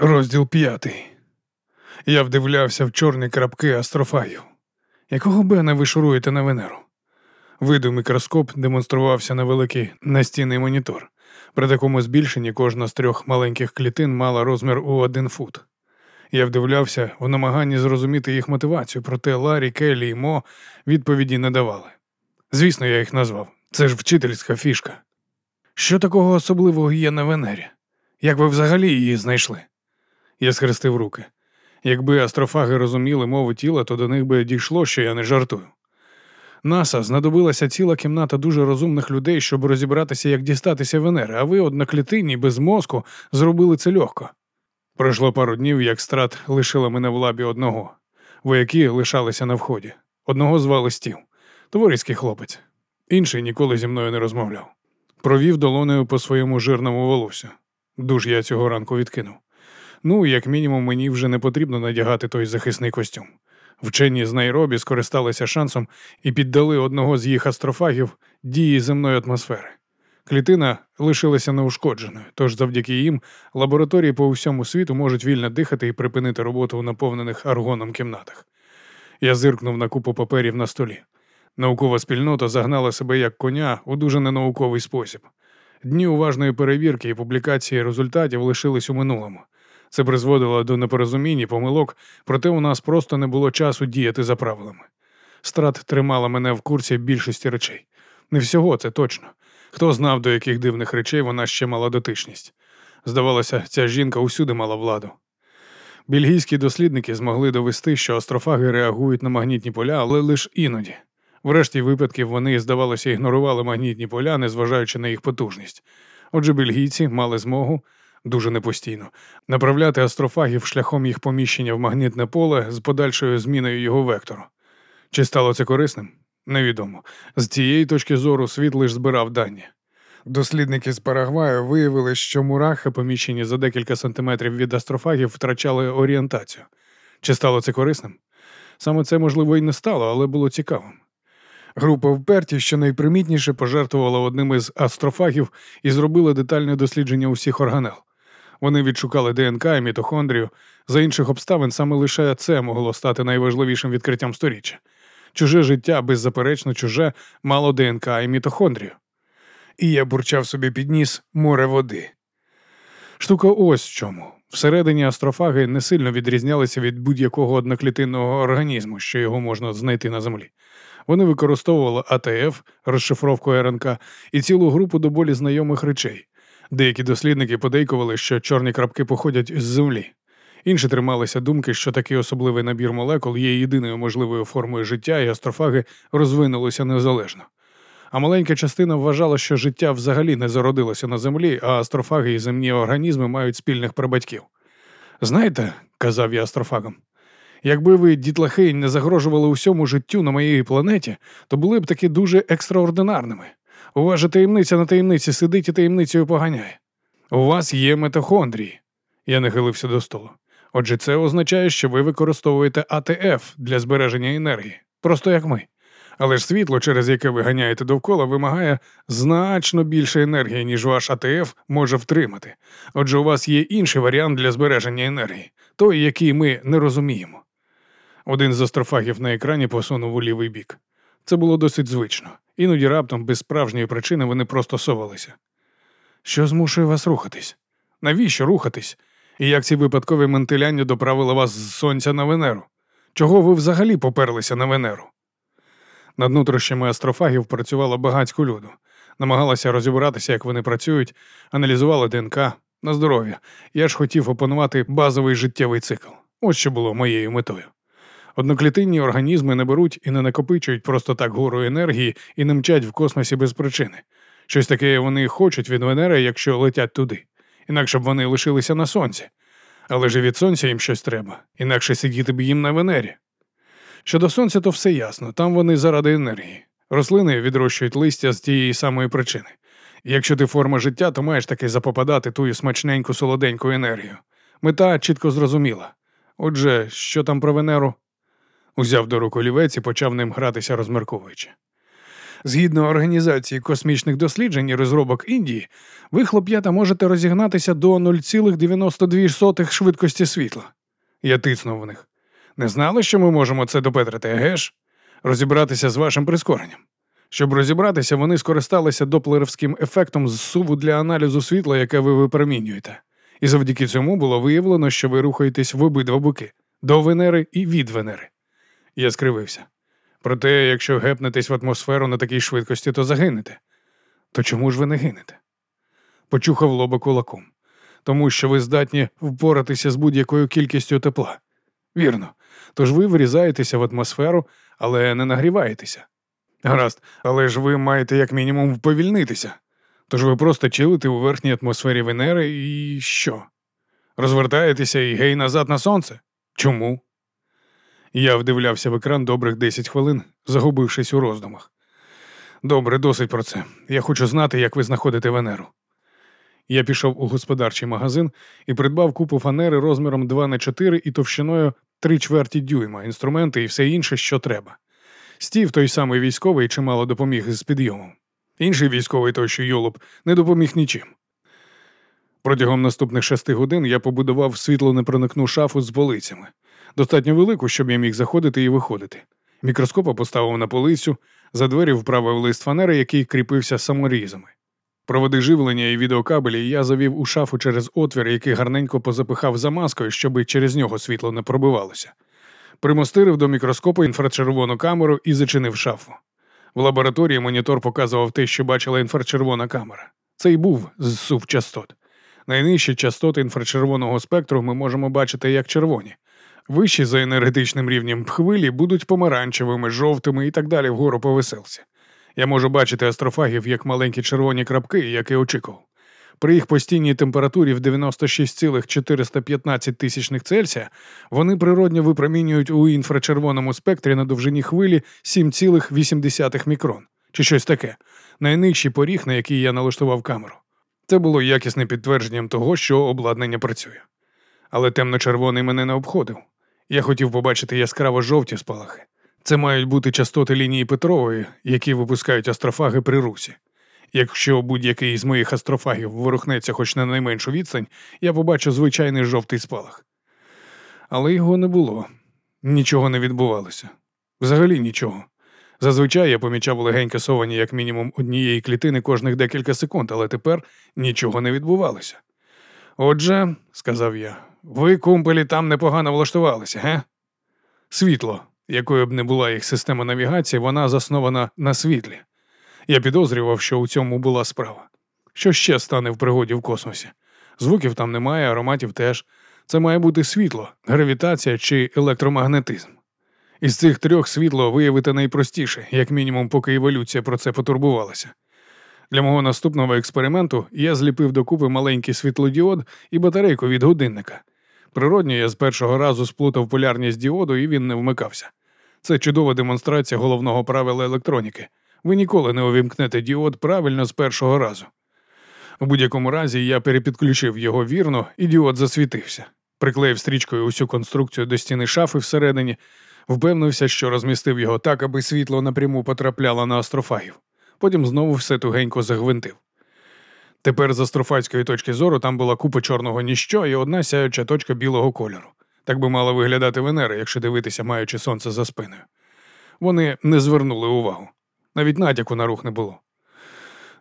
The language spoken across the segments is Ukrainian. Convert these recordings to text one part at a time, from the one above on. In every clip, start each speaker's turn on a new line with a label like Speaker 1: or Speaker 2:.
Speaker 1: Розділ п'ятий. Я вдивлявся в чорні крапки астрофагів. Якого бена ви шуруєте на Венеру? Виду мікроскоп демонструвався на великий настінний монітор. При такому збільшенні кожна з трьох маленьких клітин мала розмір у один фут. Я вдивлявся в намаганні зрозуміти їх мотивацію, проте Ларі, Келлі і Мо відповіді не давали. Звісно, я їх назвав. Це ж вчительська фішка. Що такого особливого є на Венері? Як ви взагалі її знайшли? Я схрестив руки. Якби астрофаги розуміли мову тіла, то до них би дійшло, що я не жартую. Наса знадобилася ціла кімната дуже розумних людей, щоб розібратися, як дістатися Венери, а ви, одноклітинні, без мозку, зробили це легко. Пройшло пару днів, як страт лишила мене в лабі одного. Вояки лишалися на вході. Одного звали стів, товариський хлопець. Інший ніколи зі мною не розмовляв. Провів долонею по своєму жирному волосю. Душ я цього ранку відкинув. Ну, як мінімум, мені вже не потрібно надягати той захисний костюм. Вчені з Найробі скористалися шансом і піддали одного з їх астрофагів дії земної атмосфери. Клітина лишилася неушкодженою, тож завдяки їм лабораторії по всьому світу можуть вільно дихати і припинити роботу у наповнених аргоном кімнатах. Я зиркнув на купу паперів на столі. Наукова спільнота загнала себе як коня у дуже ненауковий спосіб. Дні уважної перевірки і публікації результатів лишились у минулому. Це призводило до непорозумінь і помилок, проте у нас просто не було часу діяти за правилами. Страт тримала мене в курсі більшості речей. Не всього це точно. Хто знав, до яких дивних речей вона ще мала дотичність. Здавалося, ця жінка усюди мала владу. Бельгійські дослідники змогли довести, що астрофаги реагують на магнітні поля, але лише іноді. Врешті випадків вони, здавалося, ігнорували магнітні поля, незважаючи на їх потужність. Отже, бельгійці мали змогу дуже непостійно направляти астрофагів шляхом їх поміщення в магнітне поле з подальшою зміною його вектору. Чи стало це корисним? Невідомо. З цієї точки зору світ лише збирав дані. Дослідники з Парагваю виявили, що мурахи, поміщені за декілька сантиметрів від астрофагів, втрачали орієнтацію. Чи стало це корисним? Саме це, можливо, і не стало, але було цікавим. Група вперті, що найпримітніше пожертвувала одним із астрофагів і зробила детальне дослідження усіх органел. Вони відшукали ДНК і мітохондрію. За інших обставин саме лише це могло стати найважливішим відкриттям сторіччя. Чуже життя, беззаперечно, чуже, мало ДНК і мітохондрію. І я бурчав собі під ніс море води. Штука ось в чому. Всередині астрофаги не сильно відрізнялися від будь-якого одноклітинного організму, що його можна знайти на землі. Вони використовували АТФ, розшифровку РНК і цілу групу до болі знайомих речей. Деякі дослідники подейкували, що чорні крапки походять з землі. Інші трималися думки, що такий особливий набір молекул є єдиною можливою формою життя, і астрофаги розвинулися незалежно. А маленька частина вважала, що життя взагалі не зародилося на землі, а астрофаги і земні організми мають спільних прабатьків. Знаєте, казав я астрофагам, якби ви, дітлахи, не загрожували усьому життю на моїй планеті, то були б таки дуже екстраординарними. У вас же таємниця на таємниці сидить і таємницею поганяє. У вас є метохондрії. Я нахилився до столу. Отже, це означає, що ви використовуєте АТФ для збереження енергії, просто як ми. Але ж світло, через яке ви ганяєте довкола, вимагає значно більше енергії, ніж ваш АТФ може втримати. Отже, у вас є інший варіант для збереження енергії, той, який ми не розуміємо. Один з астрофагів на екрані посунув у лівий бік. Це було досить звично. Іноді раптом, без справжньої причини, вони просто совалися. Що змушує вас рухатись? Навіщо рухатись? І як ці випадкові ментиляння доправили вас з сонця на Венеру? Чого ви взагалі поперлися на Венеру? Над нутрощами астрофагів працювало багатько люду, намагалася розібратися, як вони працюють, аналізували ДНК на здоров'я. Я ж хотів опанувати базовий життєвий цикл. Ось що було моєю метою. Одноклітинні організми не беруть і не накопичують просто так гору енергії і не мчать в космосі без причини. Щось таке вони хочуть від Венери, якщо летять туди, інакше б вони лишилися на сонці. Але ж і від сонця їм щось треба, інакше сидіти б їм на Венері. Щодо сонця, то все ясно, там вони заради енергії. Рослини відрощують листя з тієї самої причини. Якщо ти форма життя, то маєш таки запопадати тую смачненьку солоденьку енергію. Мета чітко зрозуміла. Отже, що там про Венеру? Узяв до рук олівець і почав ним гратися, розмірковуючи. Згідно організації космічних досліджень і розробок Індії, ви, хлоп'ята, можете розігнатися до 0,92 швидкості світла. Я тицнув в них. Не знали, що ми можемо це допетрити, еге ж? Розібратися з вашим прискоренням. Щоб розібратися, вони скористалися доплерівським ефектом зсуву для аналізу світла, яке ви випромінюєте. І завдяки цьому було виявлено, що ви рухаєтесь в обидва боки до Венери і від Венери. Я скривився. Проте, якщо гепнетесь в атмосферу на такій швидкості, то загинете. То чому ж ви не гинете? Почухав лоба кулаком. Тому що ви здатні впоратися з будь-якою кількістю тепла. Вірно. Тож ви врізаєтеся в атмосферу, але не нагріваєтеся. Гаразд, але ж ви маєте як мінімум вповільнитися. Тож ви просто чилите у верхній атмосфері Венери і що? Розвертаєтеся і гей назад на сонце? Чому? Я вдивлявся в екран добрих 10 хвилин, загубившись у роздумах. Добре, досить про це. Я хочу знати, як ви знаходите Венеру. Я пішов у господарчий магазин і придбав купу фанери розміром 2 на 4 і товщиною 3 чверті дюйма, інструменти і все інше, що треба. Стів, той самий військовий, чимало допоміг з підйомом. Інший військовий той, що Йолоп, не допоміг нічим. Протягом наступних шести годин я побудував світлонепроникну шафу з полицями, достатньо велику, щоб я міг заходити і виходити. Мікроскопа поставив на полицю, за двері вправив лист фанери, який кріпився саморізами. Проводи живлення і відеокабелі я завів у шафу через отвір, який гарненько позапихав за маскою, щоб через нього світло не пробивалося. Примостирив до мікроскопу інфрачервону камеру і зачинив шафу. В лабораторії монітор показував те, що бачила інфрачервона камера. Це й був зсув частот. Найнижчі частоти інфрачервоного спектру ми можемо бачити як червоні. Вищі за енергетичним рівнем хвилі будуть помаранчевими, жовтими і так далі вгору по веселці. Я можу бачити астрофагів як маленькі червоні крапки, як і очікував. При їх постійній температурі в 96,415 тисячних Цельсія вони природньо випромінюють у інфрачервоному спектрі на довжині хвилі 7,8 мікрон чи щось таке, найнижчий поріг, на який я налаштував камеру. Це було якісним підтвердженням того, що обладнання працює. Але темно-червоний мене не обходив. Я хотів побачити яскраво жовті спалахи. Це мають бути частоти лінії Петрової, які випускають астрофаги при русі. Якщо будь-який з моїх астрофагів ворухнеться хоч на найменшу відстань, я побачу звичайний жовтий спалах. Але його не було, нічого не відбувалося. Взагалі нічого. Зазвичай я помічав легеньке совання як мінімум однієї клітини кожних декілька секунд, але тепер нічого не відбувалося. Отже, сказав я, ви, кумпелі, там непогано влаштувалися, ге? Світло, якою б не була їх система навігації, вона заснована на світлі. Я підозрював, що у цьому була справа. Що ще стане в пригоді в космосі? Звуків там немає, ароматів теж. Це має бути світло, гравітація чи електромагнетизм. Із цих трьох світло виявити найпростіше, як мінімум, поки еволюція про це потурбувалася. Для мого наступного експерименту я зліпив докупи маленький світлодіод і батарейку від годинника. Природньо я з першого разу сплутав полярність діоду, і він не вмикався. Це чудова демонстрація головного правила електроніки. Ви ніколи не увімкнете діод правильно з першого разу. У будь-якому разі я перепідключив його вірно, і діод засвітився. Приклеїв стрічкою усю конструкцію до стіни шафи всередині, впевнився, що розмістив його так, аби світло напряму потрапляло на астрофагів. Потім знову все тугенько загвинтив. Тепер з астрофатської точки зору там була купа чорного ніщо і одна сяюча точка білого кольору. Так би мала виглядати Венера, якщо дивитися, маючи сонце за спиною. Вони не звернули увагу. Навіть натяку на рух не було.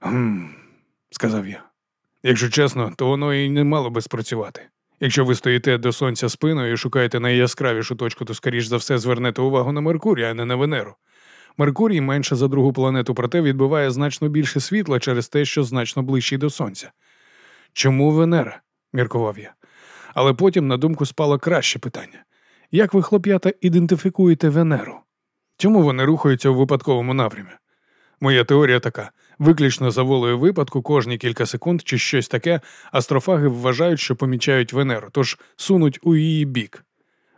Speaker 1: «Гм», – сказав я. Якщо чесно, то воно і не мало би спрацювати. Якщо ви стоїте до сонця спиною і шукаєте найяскравішу точку, то скоріш за все звернете увагу на Меркурій, а не на Венеру. Меркурій менше за другу планету, проте відбиває значно більше світла через те, що значно ближчий до сонця. Чому Венера? міркував я. Але потім на думку спало краще питання: як ви, хлоп'ята, ідентифікуєте Венеру? Чому вони рухаються у випадковому напрямі? Моя теорія така: виключно за волею випадку, кожні кілька секунд чи щось таке, астрофаги вважають, що помічають Венеру, тож сунуть у її бік.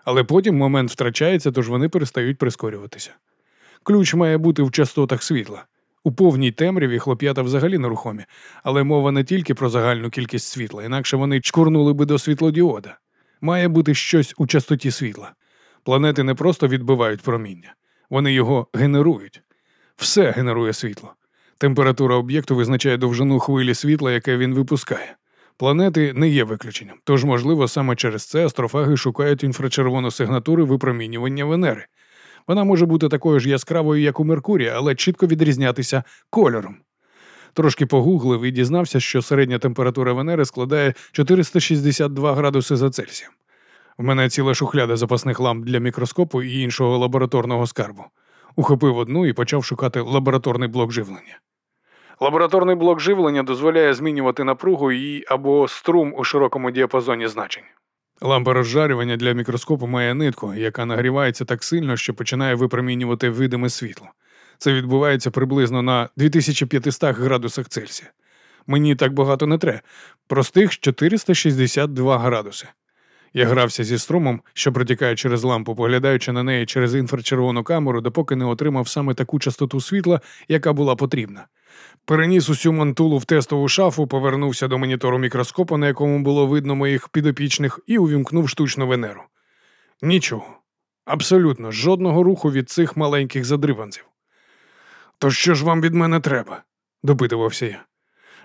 Speaker 1: Але потім момент втрачається, тож вони перестають прискорюватися. Ключ має бути в частотах світла. У повній темряві хлоп'ята взагалі нерухомі, але мова не тільки про загальну кількість світла, інакше вони чкурнули би до світлодіода. Має бути щось у частоті світла. Планети не просто відбивають проміння, вони його генерують. Все генерує світло. Температура об'єкту визначає довжину хвилі світла, яке він випускає. Планети не є виключенням, тож, можливо, саме через це астрофаги шукають інфрачервону сигнатури випромінювання Венери. Вона може бути такою ж яскравою, як у Меркурія, але чітко відрізнятися кольором. Трошки погуглив і дізнався, що середня температура Венери складає 462 градуси за Цельсієм. У мене ціла шухляда запасних ламп для мікроскопу і іншого лабораторного скарбу. Ухопив одну і почав шукати лабораторний блок живлення. Лабораторний блок живлення дозволяє змінювати напругу і або струм у широкому діапазоні значень. Лампа розжарювання для мікроскопу має нитку, яка нагрівається так сильно, що починає випромінювати видиме світло. Це відбувається приблизно на 2500 градусах Цельсія. Мені так багато не треба. Простих 462 градуси. Я грався зі струмом, що протікає через лампу, поглядаючи на неї через інфрачервону камеру, допоки не отримав саме таку частоту світла, яка була потрібна. Переніс усю мантулу в тестову шафу, повернувся до монітору мікроскопу, на якому було видно моїх підопічних, і увімкнув штучну венеру. Нічого. Абсолютно жодного руху від цих маленьких задриванців. То що ж вам від мене треба? допитувався я.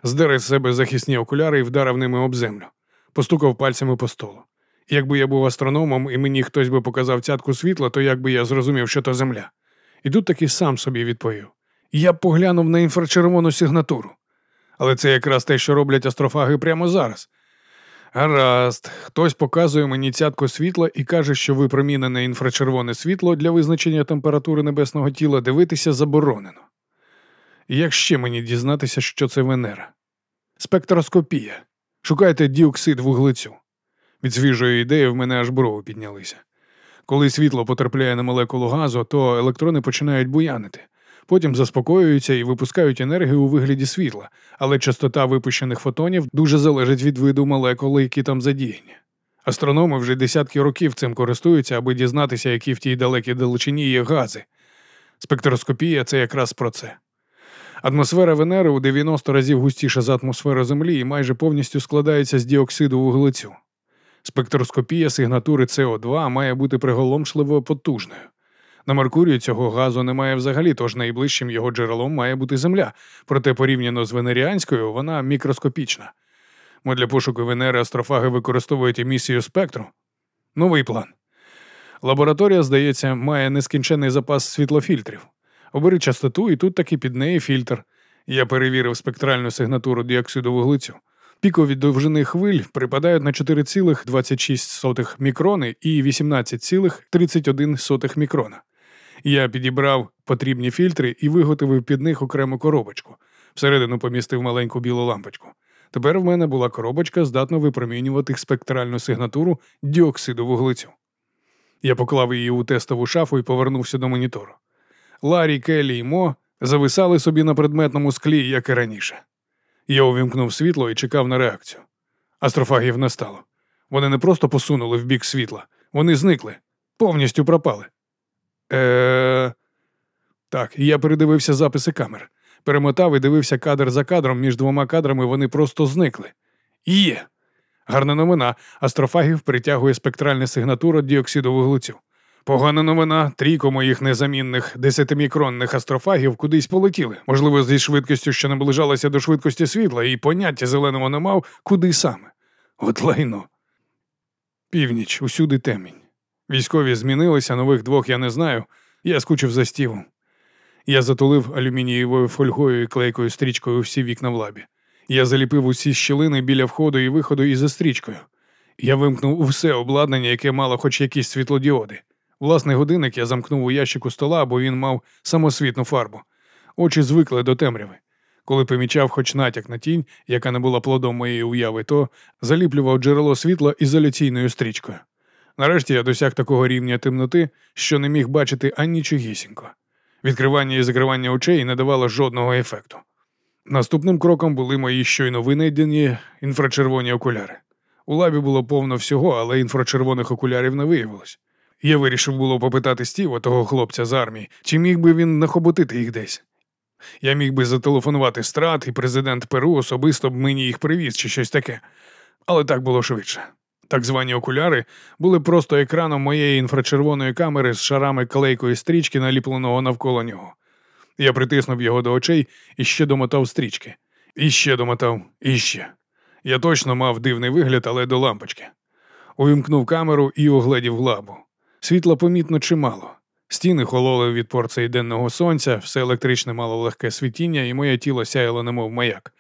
Speaker 1: Здер із себе захисні окуляри і вдарив ними об землю, постукав пальцями по столу. Якби я був астрономом і мені хтось би показав цятку світла, то як би я зрозумів, що то земля. І тут таки сам собі відповів. Я б поглянув на інфрачервону сигнатуру. Але це якраз те, що роблять астрофаги прямо зараз. Гаразд, хтось показує мені цятку світла і каже, що випромінене інфрачервоне світло для визначення температури небесного тіла дивитися заборонено. Як ще мені дізнатися, що це Венера? Спектроскопія. Шукайте діоксид вуглецю. Від свіжої ідеї в мене аж брови піднялися. Коли світло потрапляє на молекулу газу, то електрони починають буянити, потім заспокоюються і випускають енергію у вигляді світла, але частота випущених фотонів дуже залежить від виду молекул, які там задіяні. Астрономи вже десятки років цим користуються, аби дізнатися, які в тій далекій далечині є гази. Спектроскопія це якраз про це. Атмосфера Венери у 90 разів густіша за атмосферу Землі і майже повністю складається з діоксиду вуглецю. Спектроскопія сигнатури СО2 має бути приголомшливо потужною. На Меркурію цього газу немає взагалі, тож найближчим його джерелом має бути Земля, проте порівняно з венеріанською вона мікроскопічна. Мо для пошуку Венери астрофаги використовують емісію спектру. Новий план. Лабораторія, здається, має нескінчений запас світлофільтрів. Обери частоту, і тут таки під неї фільтр. Я перевірив спектральну сигнатуру діоксиду вуглецю. Пікові довжини хвиль припадають на 4,26 мікрони і 18,31 мікрона. Я підібрав потрібні фільтри і виготовив під них окрему коробочку. Всередину помістив маленьку білу лампочку. Тепер в мене була коробочка, здатна випромінювати спектральну сигнатуру діоксиду вуглецю. Я поклав її у тестову шафу і повернувся до монітору. Ларі, Келлі і Мо зависали собі на предметному склі, як і раніше. Я увімкнув світло і чекав на реакцію. Астрофагів не стало. Вони не просто посунули в бік світла, вони зникли, повністю пропали. Е. Так, я передивився записи камер. Перемотав і дивився кадр за кадром, між двома кадрами вони просто зникли. Є. Гарна новина. Астрофагів притягує спектральна сигнатура діоксиду вуглецю. Погана новина, трійко моїх незамінних десятимікронних астрофагів кудись полетіли, можливо, зі швидкістю, що наближалася до швидкості світла, і поняття зеленого не мав, куди саме. От лайно. Північ, усюди темінь. Військові змінилися, нових двох я не знаю. Я скучив за стівом. Я затулив алюмінієвою фольгою і клейкою стрічкою всі вікна в лабі. Я заліпив усі щілини біля входу і виходу і за стрічкою. Я вимкнув усе обладнання, яке мало хоч якісь світлодіоди. Власний годинник я замкнув у ящику стола, бо він мав самосвітну фарбу. Очі звикли до темряви. Коли помічав хоч натяк на тінь, яка не була плодом моєї уяви, то заліплював джерело світла ізоляційною стрічкою. Нарешті я досяг такого рівня темноти, що не міг бачити анічогісінько. Відкривання і закривання очей не давало жодного ефекту. Наступним кроком були мої щойно винайдені інфрачервоні окуляри. У лабі було повно всього, але інфрачервоних окулярів не виявилось. Я вирішив було попитати Стіва, того хлопця з армії, чи міг би він нахоботити їх десь. Я міг би зателефонувати страт, і президент Перу особисто б мені їх привіз чи щось таке. Але так було швидше. Так звані окуляри були просто екраном моєї інфрачервоної камери з шарами клейкої стрічки, наліпленого навколо нього. Я притиснув його до очей і ще домотав стрічки. І ще домотав, і ще. Я точно мав дивний вигляд, але до лампочки. Увімкнув камеру і огледів лабу. Світла помітно чимало. Стіни хололи від порції денного сонця, все електричне мало легке світіння, і моє тіло сяяло, немов маяк.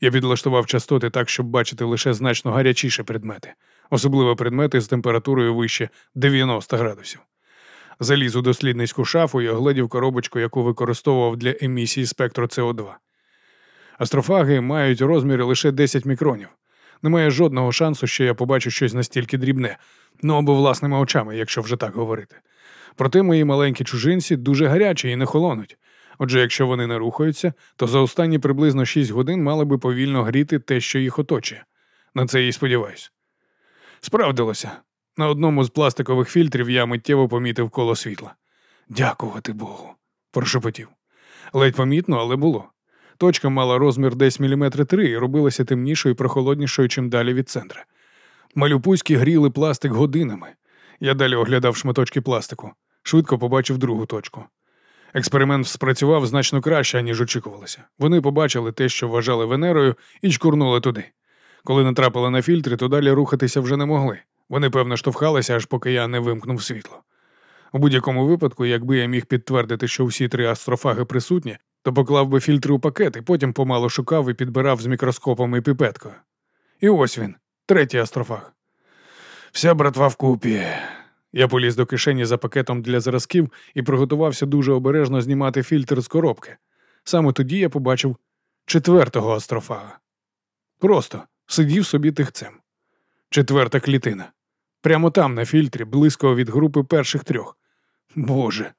Speaker 1: Я підлаштував частоти так, щоб бачити лише значно гарячіші предмети, особливо предмети з температурою вище 90 градусів. Заліз у дослідницьку шафу і огледів коробочку, яку використовував для емісії спектру СО2. Астрофаги мають розміри лише 10 мікронів. Немає жодного шансу, що я побачу щось настільки дрібне, ну або власними очами, якщо вже так говорити. Проте мої маленькі чужинці дуже гарячі і не холонуть. Отже, якщо вони не рухаються, то за останні приблизно 6 годин мали би повільно гріти те, що їх оточує. На це і сподіваюсь. Справдилося. На одному з пластикових фільтрів я миттєво помітив коло світла. Дякувати Богу, прошепотів. Ледь помітно, але було. Точка мала розмір десь міліметри три і робилася темнішою і прохолоднішою, чим далі від центра. Малюпуськи гріли пластик годинами. Я далі оглядав шматочки пластику, швидко побачив другу точку. Експеримент спрацював значно краще, ніж очікувалося. Вони побачили те, що вважали Венерою, і чкурнули туди. Коли натрапили на фільтри, то далі рухатися вже не могли. Вони, певно, штовхалися, аж поки я не вимкнув світло. У будь-якому випадку, якби я міг підтвердити, що всі три астрофаги присутні, то поклав би фільтри у пакет і потім помало шукав і підбирав з мікроскопом і піпеткою. І ось він, третій астрофаг. Вся братва вкупі. Я поліз до кишені за пакетом для зразків і приготувався дуже обережно знімати фільтр з коробки. Саме тоді я побачив четвертого астрофага. Просто сидів собі тихцем. Четверта клітина. Прямо там, на фільтрі, близько від групи перших трьох. Боже.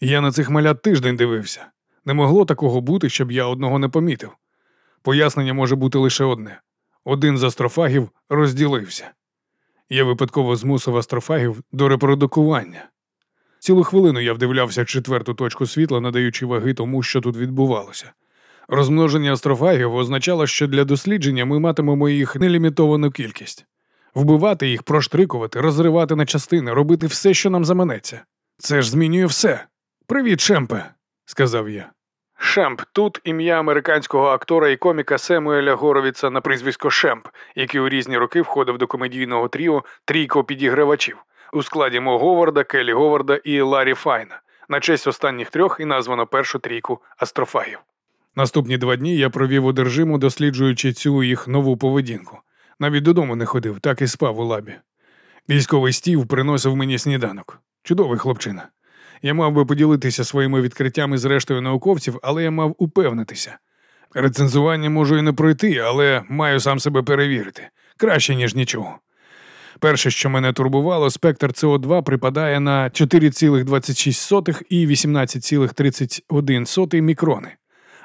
Speaker 1: Я на цих малят тиждень дивився. Не могло такого бути, щоб я одного не помітив. Пояснення може бути лише одне: один з астрофагів розділився. Я випадково змусив астрофагів до репродукування. Цілу хвилину я вдивлявся четверту точку світла, надаючи ваги тому, що тут відбувалося. Розмноження астрофагів означало, що для дослідження ми матимемо їх нелімітовану кількість. Вбивати їх, проштрикувати, розривати на частини, робити все, що нам заманеться. Це ж змінює все. Привіт, Шемпе, сказав я. Шемп тут ім'я американського актора і коміка Семуеля Горовіца на прізвисько Шемп, який у різні роки входив до комедійного тріо трійко підігравачів у складі Мо Говарда, Келі Говарда і Ларі Файна. На честь останніх трьох і названо першу трійку астрофагів. Наступні два дні я провів одержиму, досліджуючи цю їх нову поведінку. Навіть додому не ходив, так і спав у лабі. Військовий стів приносив мені сніданок. Чудовий хлопчина. Я мав би поділитися своїми відкриттями з рештою науковців, але я мав упевнитися. Рецензування можу і не пройти, але маю сам себе перевірити. Краще, ніж нічого. Перше, що мене турбувало, спектр СО2 припадає на 4,26 і 18,31 мікрони.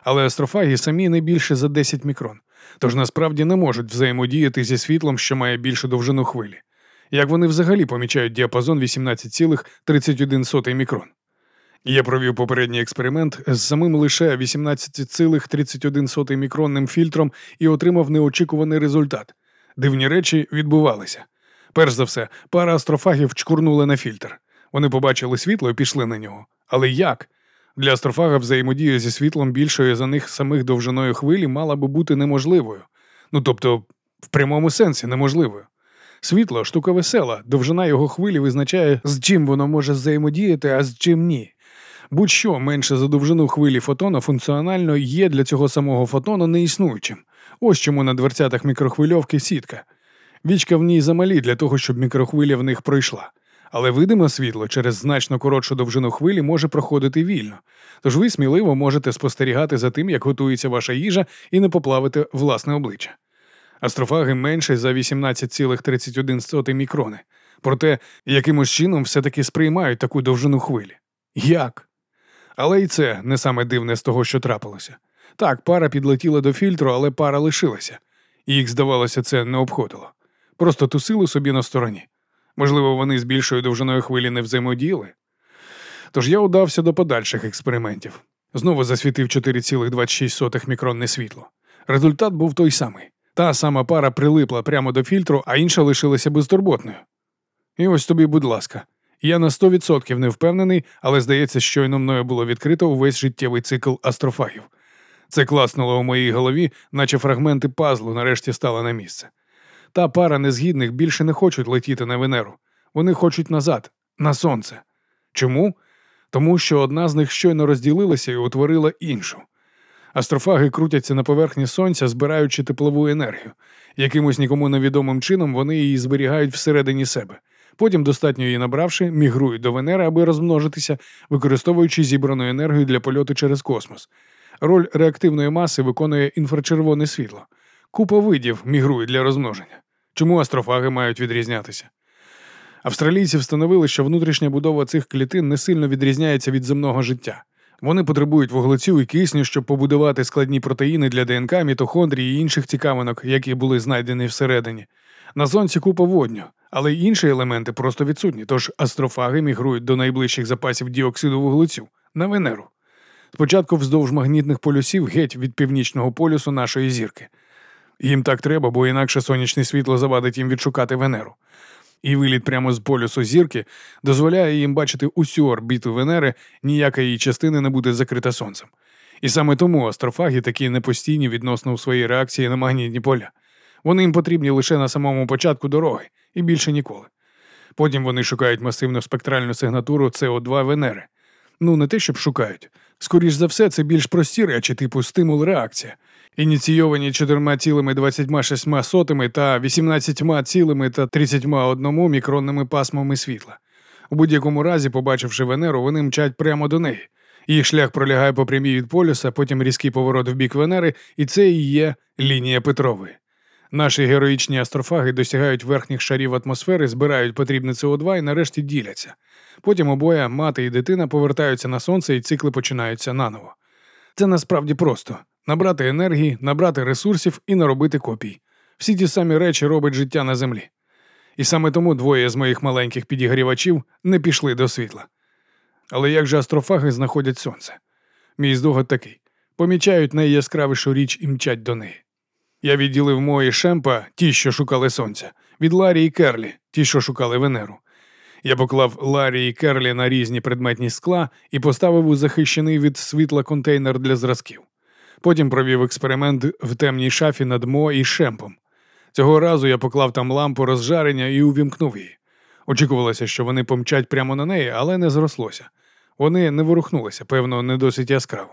Speaker 1: Але астрофаги самі не більше за 10 мікрон, тож насправді не можуть взаємодіяти зі світлом, що має більшу довжину хвилі як вони взагалі помічають діапазон 18,31 мікрон. Я провів попередній експеримент з самим лише 18,31 мікронним фільтром і отримав неочікуваний результат. Дивні речі відбувалися. Перш за все, пара астрофагів чкурнули на фільтр. Вони побачили світло і пішли на нього. Але як? Для астрофага взаємодія зі світлом більшою за них самих довжиною хвилі мала би бути неможливою. Ну тобто, в прямому сенсі неможливою. Світло штука весела, довжина його хвилі визначає, з чим воно може взаємодіяти, а з чим ні. Будь-що менше за довжину хвилі фотона функціонально є для цього самого фотона неіснуючим. Ось чому на дверцятах мікрохвильовки сітка. Вічка в ній замалі для того, щоб мікрохвиля в них пройшла. Але видиме світло через значно коротшу довжину хвилі може проходити вільно. Тож ви сміливо можете спостерігати за тим, як готується ваша їжа, і не поплавити власне обличчя. Астрофаги менше за 18,31 мікрони. Проте якимось чином все-таки сприймають таку довжину хвилі. Як? Але і це не саме дивне з того, що трапилося. Так, пара підлетіла до фільтру, але пара лишилася, і їх, здавалося, це не обходило. Просто тусили собі на стороні. Можливо, вони з більшою довжиною хвилі не взаємодіяли. Тож я удався до подальших експериментів. Знову засвітив 4,26 мікронне світло. Результат був той самий. Та сама пара прилипла прямо до фільтру, а інша лишилася безтурботною. І ось тобі, будь ласка, Я на 100% не впевнений, але здається, щойно мною було відкрито увесь життєвий цикл астрофагів. Це класнуло у моїй голові, наче фрагменти пазлу нарешті стали на місце. Та пара незгідних більше не хочуть летіти на Венеру. Вони хочуть назад, на сонце. Чому? Тому що одна з них щойно розділилася і утворила іншу. Астрофаги крутяться на поверхні сонця, збираючи теплову енергію. Якимось нікому невідомим чином вони її зберігають всередині себе. Потім, достатньо її набравши, мігрують до Венери, аби розмножитися, використовуючи зібрану енергію для польоту через космос. Роль реактивної маси виконує інфрачервоне світло. Купа видів мігрують для розмноження. Чому астрофаги мають відрізнятися? Австралійці встановили, що внутрішня будова цих клітин не сильно відрізняється від земного життя. Вони потребують вуглецю і кисню, щоб побудувати складні протеїни для ДНК, мітохондрій і інших цікавинок, які були знайдені всередині. На сонці купа водню, але й інші елементи просто відсутні, тож астрофаги мігрують до найближчих запасів діоксиду вуглецю на Венеру. Спочатку вздовж магнітних полюсів геть від північного полюсу нашої зірки. Їм так треба, бо інакше сонячне світло завадить їм відшукати Венеру. І виліт прямо з полюсу зірки дозволяє їм бачити усю орбіту Венери, ніяка її частина не буде закрита сонцем. І саме тому астрофаги такі непостійні відносно у своїй реакції на магнітні поля. Вони їм потрібні лише на самому початку дороги і більше ніколи. Потім вони шукають масивну спектральну сигнатуру СО2 Венери. Ну, не те, щоб шукають. Скоріш за все, це більш прості речі, типу стимул реакція, ініційовані 4,26 та 18 та 31 мікронними пасмами світла. У будь-якому разі, побачивши Венеру, вони мчать прямо до неї. Їх шлях пролягає по прямій від полюса, потім різкий поворот в бік Венери, і це і є лінія Петрової. Наші героїчні астрофаги досягають верхніх шарів атмосфери, збирають потрібне СО2 і нарешті діляться. Потім обоє, мати і дитина повертаються на сонце і цикли починаються наново. Це насправді просто набрати енергії, набрати ресурсів і наробити копій. Всі ті самі речі робить життя на землі. І саме тому двоє з моїх маленьких підігрівачів не пішли до світла. Але як же астрофаги знаходять сонце? Мій здогад такий помічають найяскравішу річ і мчать до неї. Я відділив мої шемпа, ті, що шукали сонця, від Ларі і Керлі, ті, що шукали Венеру. Я поклав Ларі і Керлі на різні предметні скла і поставив у захищений від світла контейнер для зразків. Потім провів експеримент в темній шафі над Мо і шемпом. Цього разу я поклав там лампу розжарення і увімкнув її. Очікувалося, що вони помчать прямо на неї, але не зрослося. Вони не ворухнулися, певно, не досить яскраво.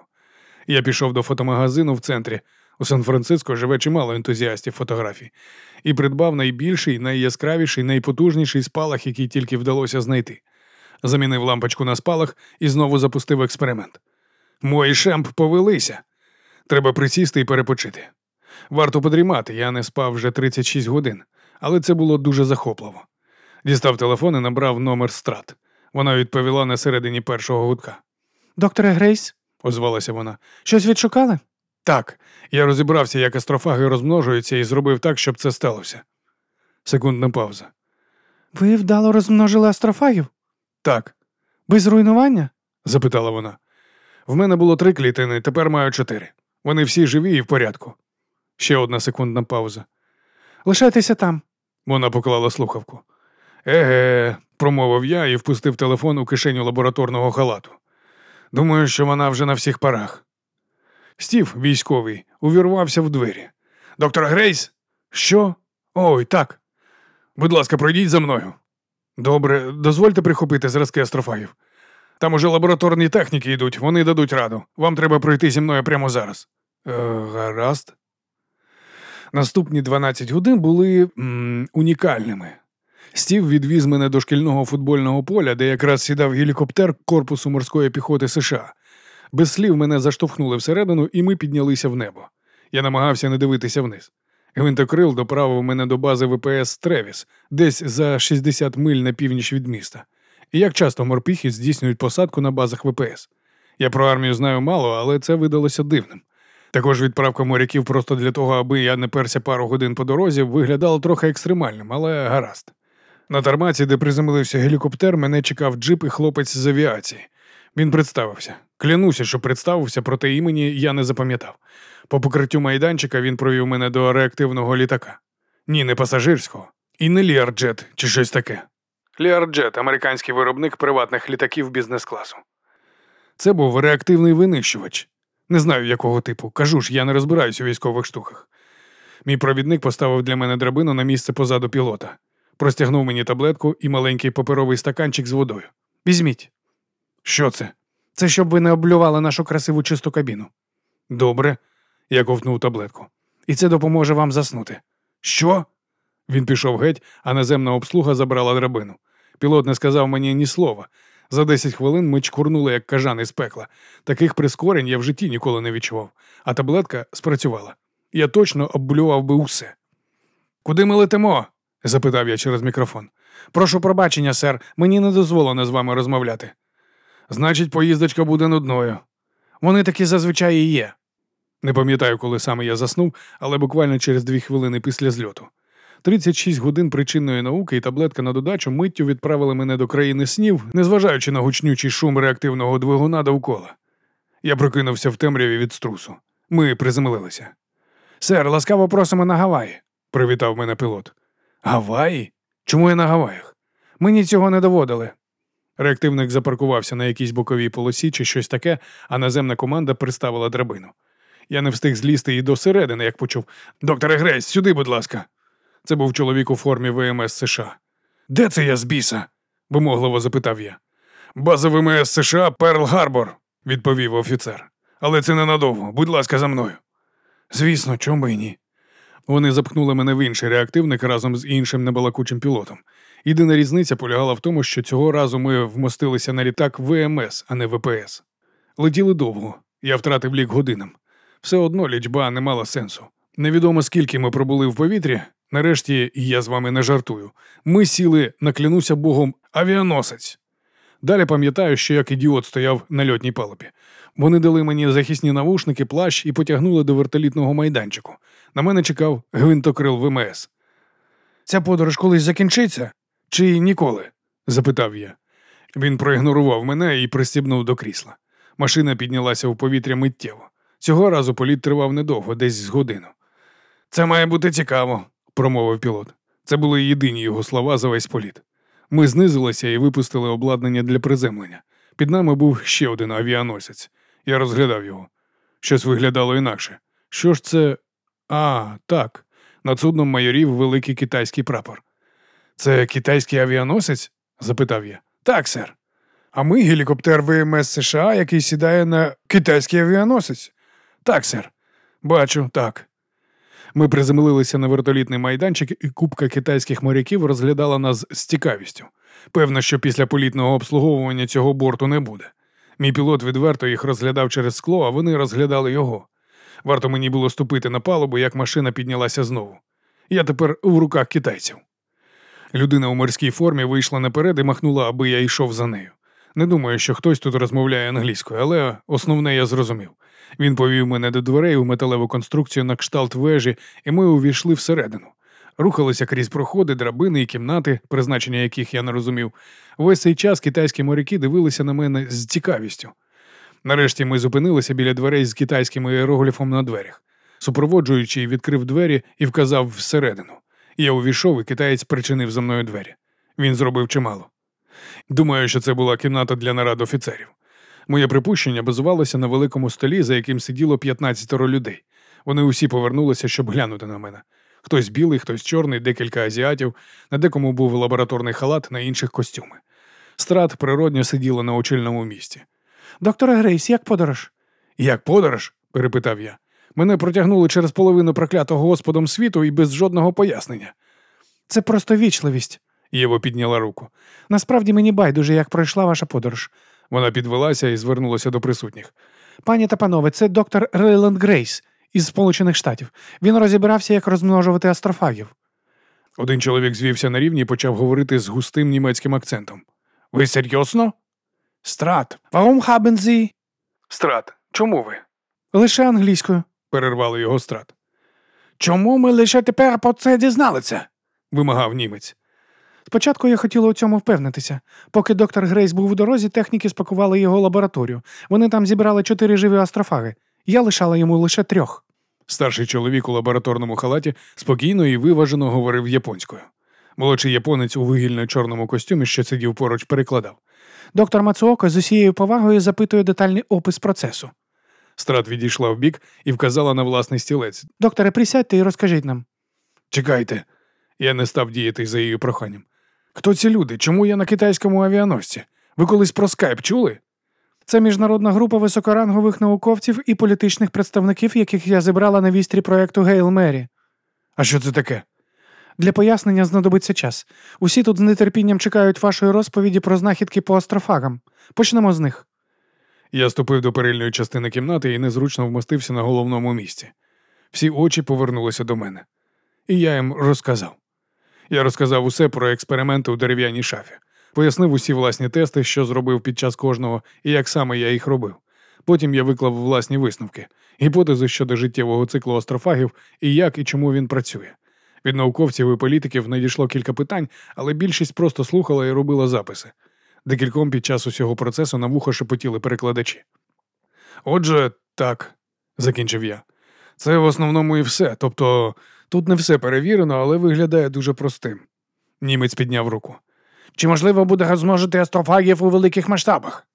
Speaker 1: Я пішов до фотомагазину в центрі. У Сан-Франциско живе чимало ентузіастів фотографій, і придбав найбільший, найяскравіший, найпотужніший спалах, який тільки вдалося знайти. Замінив лампочку на спалах і знову запустив експеримент. Мої шемп повелися. Треба присісти і перепочити. Варто подрімати, я не спав вже 36 годин, але це було дуже захопливо. Дістав телефон і набрав номер страт. Вона відповіла на середині першого гудка.
Speaker 2: Докторе Грейс,
Speaker 1: озвалася вона.
Speaker 2: щось відшукали?
Speaker 1: Так, я розібрався, як астрофаги розмножуються, і зробив так, щоб це сталося. Секундна пауза.
Speaker 2: Ви вдало розмножили астрофагів?
Speaker 1: Так,
Speaker 2: Без руйнування?
Speaker 1: запитала вона. В мене було три клітини, тепер маю чотири. Вони всі живі і в порядку. Ще одна секундна пауза.
Speaker 2: Лишайтеся там.
Speaker 1: Вона поклала слухавку. Еге, промовив я і впустив телефон у кишеню лабораторного халату. Думаю, що вона вже на всіх парах. Стів, військовий, увірвався в двері. Доктор Грейс? Що? Ой, так. Будь ласка, пройдіть за мною. Добре, дозвольте прихопити зразки астрофагів. Там уже лабораторні техніки йдуть, вони дадуть раду. Вам треба пройти зі мною прямо зараз. Е, гаразд. Наступні 12 годин були м, унікальними. Стів відвіз мене до шкільного футбольного поля, де якраз сідав гелікоптер корпусу морської піхоти США. Без слів мене заштовхнули всередину, і ми піднялися в небо. Я намагався не дивитися вниз. Гвинтокрил доправив мене до бази ВПС Тревіс, десь за 60 миль на північ від міста. І як часто морпіхи здійснюють посадку на базах ВПС. Я про армію знаю мало, але це видалося дивним. Також відправка моряків просто для того, аби я не перся пару годин по дорозі, виглядала трохи екстремальним, але гаразд. На тармаці, де приземлився гелікоптер, мене чекав джип і хлопець з авіації. Він представився. Клянуся, що представився, проте імені я не запам'ятав. По покриттю майданчика він провів мене до реактивного літака. Ні, не пасажирського. І не Learjet чи щось таке. Learjet, американський виробник приватних літаків бізнес-класу. Це був реактивний винищувач. Не знаю, якого типу. Кажу ж, я не розбираюся у військових штуках. Мій провідник поставив для мене драбину на місце позаду пілота, простягнув мені таблетку і маленький паперовий стаканчик з водою.
Speaker 2: Візьміть.
Speaker 1: Що це?
Speaker 2: Це щоб ви не облювали нашу красиву чисту кабіну.
Speaker 1: Добре, я ковтнув таблетку.
Speaker 2: І це допоможе вам заснути.
Speaker 1: Що? Він пішов геть, а наземна обслуга забрала драбину. Пілот не сказав мені ні слова. За 10 хвилин ми чкурнули, як кажан із пекла. Таких прискорень я в житті ніколи не відчував, а таблетка спрацювала. Я точно обблював би усе. Куди ми летимо? запитав я через мікрофон.
Speaker 2: Прошу пробачення, сер, мені не дозволено з вами розмовляти.
Speaker 1: Значить, поїздочка буде нудною.
Speaker 2: Вони такі зазвичай і є.
Speaker 1: Не пам'ятаю, коли саме я заснув, але буквально через дві хвилини після зльоту. 36 годин причинної науки і таблетка на додачу миттю відправили мене до країни снів, незважаючи на гучнючий шум реактивного двигуна довкола. Я прокинувся в темряві від струсу. Ми приземлилися.
Speaker 2: Сер, ласкаво просимо на Гаваї,
Speaker 1: привітав мене пілот. Гаваї? Чому я на Гаваях?
Speaker 2: Мені цього не доводили.
Speaker 1: Реактивник запаркувався на якійсь боковій полосі чи щось таке, а наземна команда приставила драбину. Я не встиг злізти і до середини, як почув Докторе Грейс, сюди, будь ласка. Це був чоловік у формі ВМС США. Де це я з біса? вимогливо запитав я. База ВМС США Перл Гарбор, відповів офіцер. Але це ненадовго. Будь ласка, за мною. Звісно, чому і ні. Вони запхнули мене в інший реактивник разом з іншим небалакучим пілотом. Єдина різниця полягала в тому, що цього разу ми вмостилися на літак ВМС, а не ВПС. Летіли довго, я втратив лік годинам. Все одно лічба не мала сенсу. Невідомо скільки ми пробули в повітрі. Нарешті, я з вами не жартую, ми сіли, наклянуся Богом, авіаносець. Далі пам'ятаю, що як ідіот стояв на льотній палубі. Вони дали мені захисні навушники, плащ і потягнули до вертолітного майданчику. На мене чекав гвинтокрил ВМС.
Speaker 2: Ця подорож колись закінчиться? Чи ніколи?
Speaker 1: запитав я. Він проігнорував мене і пристібнув до крісла. Машина піднялася в повітря миттєво. Цього разу політ тривав недовго, десь з годину. Це має бути цікаво, промовив пілот. Це були єдині його слова за весь політ. Ми знизилися і випустили обладнання для приземлення. Під нами був ще один авіаносець. Я розглядав його. Щось виглядало інакше. Що ж це? А, так. Над судном майорів великий китайський прапор. Це китайський авіаносець? запитав я. Так, сер. А ми гелікоптер ВМС США, який сідає на китайський авіаносець. Так, сер. Бачу, так. Ми приземлилися на вертолітний майданчик, і купка китайських моряків розглядала нас з цікавістю. Певно, що після політного обслуговування цього борту не буде. Мій пілот відверто їх розглядав через скло, а вони розглядали його. Варто мені було ступити на палубу, як машина піднялася знову. Я тепер в руках китайців. Людина у морській формі вийшла наперед і махнула, аби я йшов за нею. Не думаю, що хтось тут розмовляє англійською, але основне я зрозумів. Він повів мене до дверей у металеву конструкцію на кшталт вежі, і ми увійшли всередину. Рухалися крізь проходи, драбини і кімнати, призначення яких я не розумів. Весь цей час китайські моряки дивилися на мене з цікавістю. Нарешті ми зупинилися біля дверей з китайським іерогліфом на дверях. Супроводжуючий відкрив двері і вказав всередину. Я увійшов, і китаєць причинив за мною двері. Він зробив чимало. Думаю, що це була кімната для нарад офіцерів. Моє припущення базувалося на великому столі, за яким сиділо 15 людей. Вони усі повернулися, щоб глянути на мене. Хтось білий, хтось чорний, декілька азіатів, на декому був лабораторний халат, на інших костюми. Страт природньо сиділа на очільному місці.
Speaker 2: Докторе Грейс, як подорож?
Speaker 1: Як подорож? перепитав я. Мене протягнули через половину проклятого Господом світу і без жодного пояснення.
Speaker 2: Це просто вічливість.
Speaker 1: Єво підняла руку.
Speaker 2: Насправді мені байдуже, як пройшла ваша подорож.
Speaker 1: Вона підвелася і звернулася до присутніх.
Speaker 2: Пані та панове, це доктор Рейланд Грейс із Сполучених Штатів. Він розібрався, як розмножувати астрофагів.
Speaker 1: Один чоловік звівся на рівні і почав говорити з густим німецьким акцентом. Ви серйозно? Страт.
Speaker 2: Haben Sie?
Speaker 1: Страт. Чому ви?
Speaker 2: Лише англійською.
Speaker 1: перервали його страт.
Speaker 2: Чому ми лише тепер про це дізналися?
Speaker 1: вимагав німець.
Speaker 2: Спочатку я хотіла у цьому впевнитися. Поки доктор Грейс був у дорозі, техніки спакували його лабораторію. Вони там зібрали чотири живі астрофаги. Я лишала йому лише трьох.
Speaker 1: Старший чоловік у лабораторному халаті спокійно і виважено говорив японською. Молодший японець у вугільно-чорному костюмі, що сидів поруч, перекладав.
Speaker 2: Доктор Мацуоко з усією повагою запитує детальний опис процесу.
Speaker 1: Страт відійшла вбік і вказала на власний стілець.
Speaker 2: Докторе, присядьте і розкажіть нам.
Speaker 1: Чекайте. Я не став діяти за її проханням. Хто ці люди? Чому я на китайському авіаносці? Ви колись про скайп чули?
Speaker 2: Це міжнародна група високорангових науковців і політичних представників, яких я зібрала на вістрі проєкту Гейл Мері.
Speaker 1: А що це таке?
Speaker 2: Для пояснення знадобиться час. Усі тут з нетерпінням чекають вашої розповіді про знахідки по астрофагам. Почнемо з них.
Speaker 1: Я ступив до перильної частини кімнати і незручно вмостився на головному місці. Всі очі повернулися до мене. І я їм розказав. Я розказав усе про експерименти у дерев'яній шафі, пояснив усі власні тести, що зробив під час кожного і як саме я їх робив. Потім я виклав власні висновки, гіпотези щодо життєвого циклу астрофагів і як і чому він працює. Від науковців і політиків надійшло кілька питань, але більшість просто слухала і робила записи. Декільком під час усього процесу на вухо шепотіли перекладачі. Отже, так, закінчив я. Це в основному і все. Тобто тут не все перевірено, але виглядає дуже простим. Німець підняв руку.
Speaker 2: Чи можливо буде розмножити астрофагів у великих масштабах?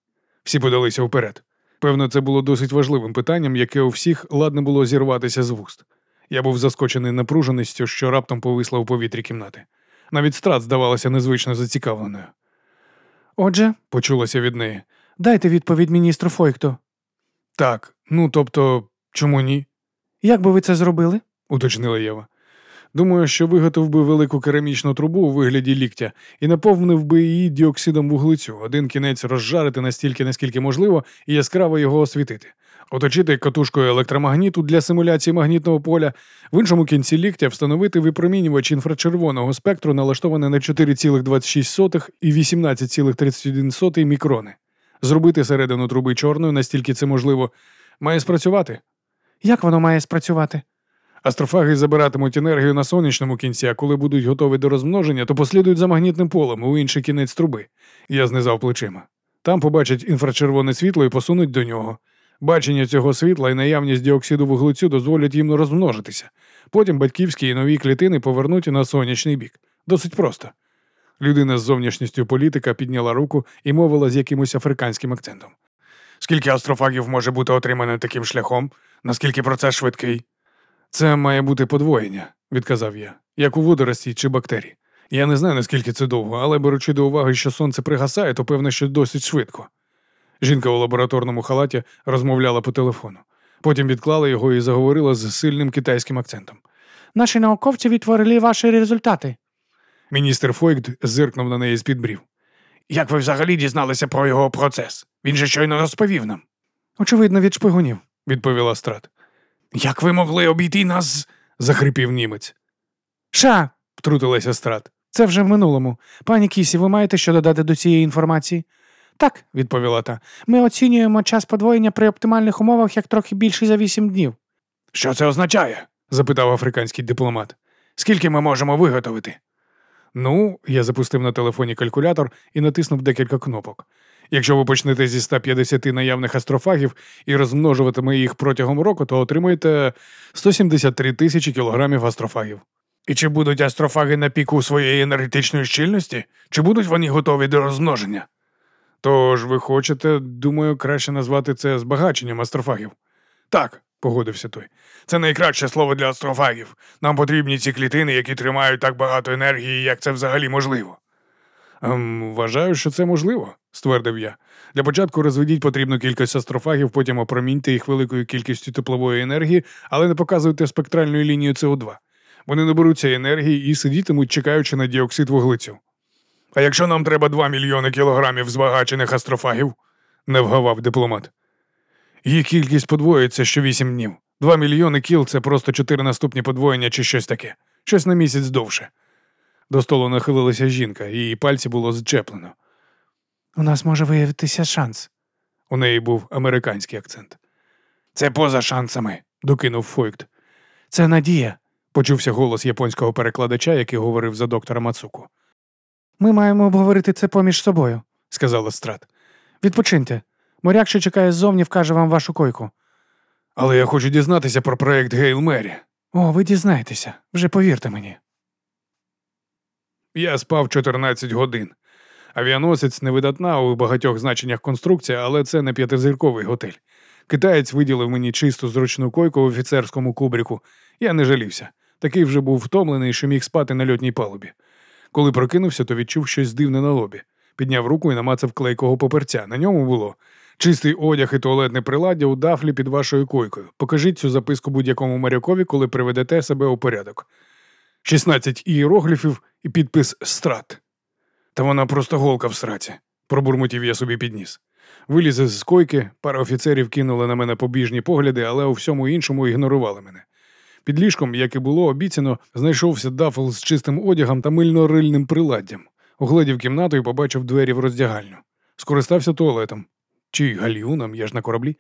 Speaker 1: Всі подалися вперед. Певно, це було досить важливим питанням, яке у всіх ладне було зірватися з вуст. Я був заскочений напруженістю, що раптом повисла у повітрі кімнати. Навіть страт здавалася незвично зацікавленою.
Speaker 2: Отже,
Speaker 1: Почулося від неї.
Speaker 2: дайте відповідь міністру Фойкту.
Speaker 1: Так, ну тобто, чому ні?
Speaker 2: Як би ви це зробили?
Speaker 1: Уточнила Єва. Думаю, що виготовив би велику керамічну трубу у вигляді ліктя і наповнив би її діоксидом вуглецю, один кінець розжарити настільки, наскільки можливо, і яскраво його освітити, оточити катушкою електромагніту для симуляції магнітного поля, в іншому кінці ліктя встановити випромінювач інфрачервоного спектру, налаштований на 4,26 і 18,31 мікрони, зробити середину труби чорною, настільки це можливо, має спрацювати.
Speaker 2: Як воно має спрацювати?
Speaker 1: Астрофаги забиратимуть енергію на сонячному кінці, а коли будуть готові до розмноження, то послідують за магнітним полем у інший кінець труби. Я знизав плечима. Там побачать інфрачервоне світло і посунуть до нього. Бачення цього світла і наявність діоксиду вуглецю дозволять їм розмножитися. Потім батьківські і нові клітини повернуть на сонячний бік. Досить просто. Людина з зовнішністю політика підняла руку і мовила з якимось африканським акцентом. Скільки астрофагів може бути отримано таким шляхом? Наскільки процес швидкий? Це має бути подвоєння, відказав я, як у водорості чи бактерії. Я не знаю, наскільки це довго, але беручи до уваги, що сонце пригасає, то певно, що досить швидко. Жінка у лабораторному халаті розмовляла по телефону. Потім відклала його і заговорила з сильним китайським акцентом.
Speaker 2: Наші науковці відтворили ваші результати.
Speaker 1: Міністр Фойгд зиркнув на неї з-під брів. Як ви взагалі дізналися про його процес? Він же щойно розповів нам,
Speaker 2: Очевидно, від шпигунів.
Speaker 1: відповіла страт. Як ви могли обійти нас? захрипів німець.
Speaker 2: Ша,
Speaker 1: Втрутилася страт.
Speaker 2: це вже в минулому. Пані Кісі, ви маєте що додати до цієї інформації? Так,
Speaker 1: відповіла та.
Speaker 2: ми оцінюємо час подвоєння при оптимальних умовах як трохи більший за вісім днів.
Speaker 1: Що це означає? запитав африканський дипломат. Скільки ми можемо виготовити? Ну, я запустив на телефоні калькулятор і натиснув декілька кнопок. Якщо ви почнете зі 150 наявних астрофагів і розмножуватиме їх протягом року, то отримаєте 173 тисячі кілограмів астрофагів. І чи будуть астрофаги на піку своєї енергетичної щільності, чи будуть вони готові до розмноження? Тож ви хочете, думаю, краще назвати це збагаченням астрофагів. Так, погодився той. Це найкраще слово для астрофагів. Нам потрібні ці клітини, які тримають так багато енергії, як це взагалі можливо. Ем, вважаю, що це можливо, ствердив я. Для початку розведіть потрібну кількість астрофагів, потім опроміньте їх великою кількістю теплової енергії, але не показуйте спектральною лінією СО2. Вони наберуться енергії і сидітимуть, чекаючи на діоксид вуглецю. А якщо нам треба 2 мільйони кілограмів збагачених астрофагів, не вгавав дипломат. Їх кількість подвоїться що 8 днів. 2 мільйони кіл це просто 4 наступні подвоєння чи щось таке, щось на місяць довше. До столу нахилилася жінка, її пальці було зчеплено.
Speaker 2: У нас може виявитися шанс.
Speaker 1: У неї був американський акцент. Це поза шансами, докинув Фойкт.
Speaker 2: Це надія.
Speaker 1: Почувся голос японського перекладача, який говорив за доктора Мацуку.
Speaker 2: Ми маємо обговорити це поміж собою.
Speaker 1: сказала страт.
Speaker 2: Відпочиньте. Моряк, що чекає ззовні, вкаже вам вашу койку.
Speaker 1: Але я хочу дізнатися про проект Гейл Мері.
Speaker 2: О, ви дізнаєтеся, вже повірте мені.
Speaker 1: Я спав 14 годин. Авіаносець невидатна у багатьох значеннях конструкція, але це не п'ятизірковий готель. Китаєць виділив мені чисту зручну койку в офіцерському кубрику. Я не жалівся. Такий вже був втомлений, що міг спати на льотній палубі. Коли прокинувся, то відчув щось дивне на лобі. Підняв руку і намацав клейкого поперця. На ньому було чистий одяг і туалетне приладдя у дафлі під вашою койкою. Покажіть цю записку будь-якому морякові, коли приведете себе у порядок. 16 ієрогліфів і підпис страт. Та вона просто голка в сраці, пробурмотів я собі підніс. Виліз з койки, пара офіцерів кинули на мене побіжні погляди, але у всьому іншому ігнорували мене. Під ліжком, як і було обіцяно, знайшовся дафл з чистим одягом та мильно-рильним приладдям. Огледів кімнату і побачив двері в роздягальню. Скористався туалетом. Чи гальюном, я ж на кораблі.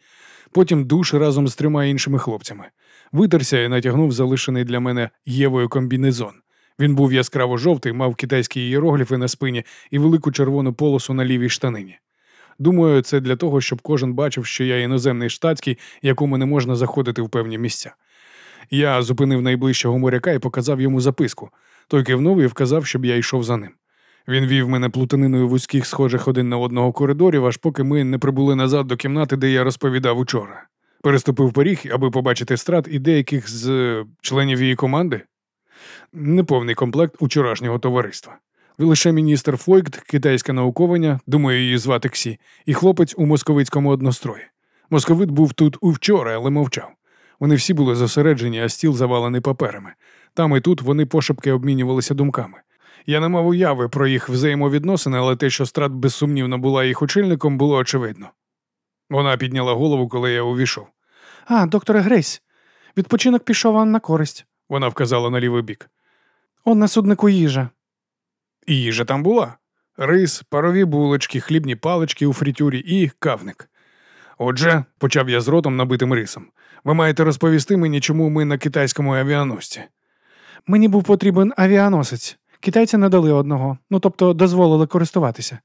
Speaker 1: Потім душ разом з трьома іншими хлопцями. Витерся і натягнув залишений для мене Євою комбінезон. Він був яскраво жовтий, мав китайські ієрогліфи на спині і велику червону полосу на лівій штанині. Думаю, це для того, щоб кожен бачив, що я іноземний штатський, якому не можна заходити в певні місця. Я зупинив найближчого моряка і показав йому записку. Той кивнув і вказав, щоб я йшов за ним. Він вів мене плутаниною вузьких, схожих один на одного коридорів, аж поки ми не прибули назад до кімнати, де я розповідав учора. Переступив поріг, аби побачити страт і деяких з е, членів її команди. Неповний комплект учорашнього товариства. Лише міністр Фойкт, китайське науковання, думаю, її звати Ксі, і хлопець у московицькому однострої. Московит був тут увчора, але мовчав. Вони всі були зосереджені, а стіл завалений паперами. Там і тут вони пошепки обмінювалися думками. Я не мав уяви про їх взаємовідносини, але те, що страт безсумнівно була їх очільником, було очевидно. Вона підняла голову, коли я увійшов.
Speaker 2: А, докторе Грейс, відпочинок пішов вам на користь.
Speaker 1: Вона вказала на лівий бік.
Speaker 2: Он на суднику їжа.
Speaker 1: І їжа там була: рис, парові булочки, хлібні палички у фрітюрі і кавник. Отже, почав я з ротом набитим рисом. Ви маєте розповісти мені, чому ми на китайському авіаносці.
Speaker 2: Мені був потрібен авіаносець. Китайці не дали одного, ну тобто дозволили користуватися.